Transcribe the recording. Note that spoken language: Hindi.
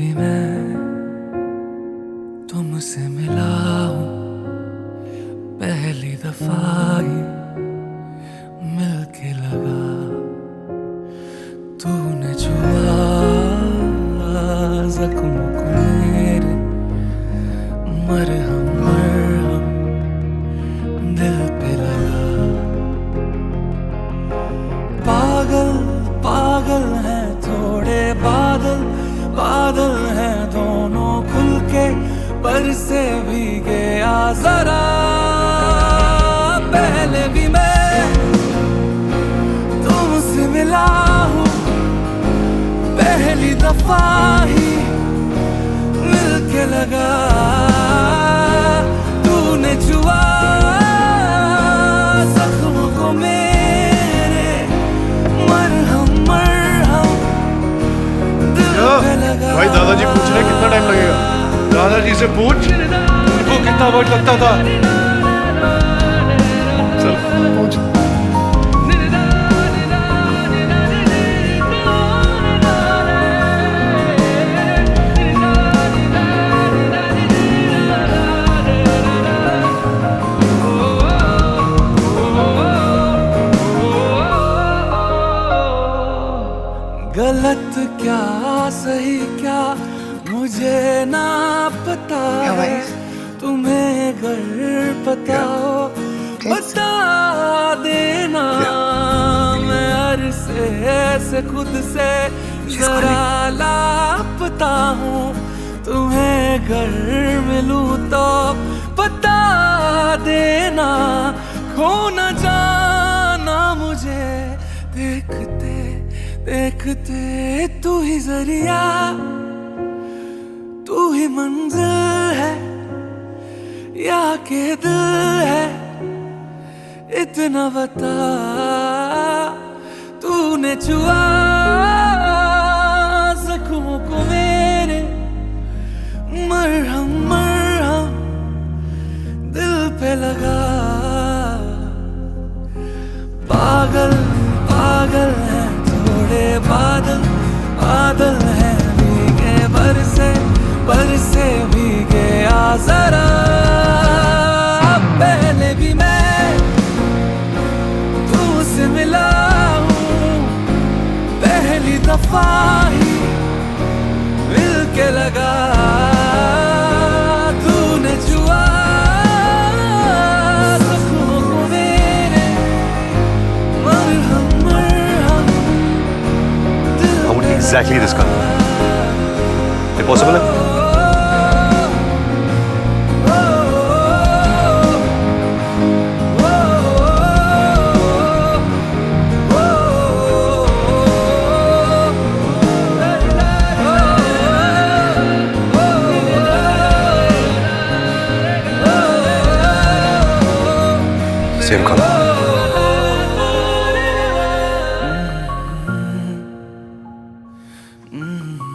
भी मैं तुमसे मिला हूँ। पहली दफ़ा ही मिलके लगा। तूने छुआ जख्म को मेरे मरहम मरहम दिल पे बादल हैं दोनों खुल के, पर से भी गया जरा। पहले भी मैं तुमसे मिला हूँ, पहली दफ़ा ही मिलके लगा। तूने छुआ जख्म को मेरे भाई दादाजी पूछ रहे कितना टाइम लगेगा। दादाजी से पूछ। उनको कितना वक्त लगता था। चल गलत क्या सही क्या मुझे ना पता है? तुम्हें अगर पता हो? बता देना मैं अरसे से खुद से जरा लापता हूँ। तुम्हें घर मिलूं तो बता देना खो न जाना मुझे। देखते देखते तू ही ज़रिया, तू ही मंजिल है, या के दिल है, इतना बता, तूने छुआ बादल बादल है भीगे बरसे बरसे भीगे आ जरा। पहले भी मैं तुमसे मिला हूँ, पहली दफ़ा ही मिल लगा exactly this color. Impossible? Same color. 嗯。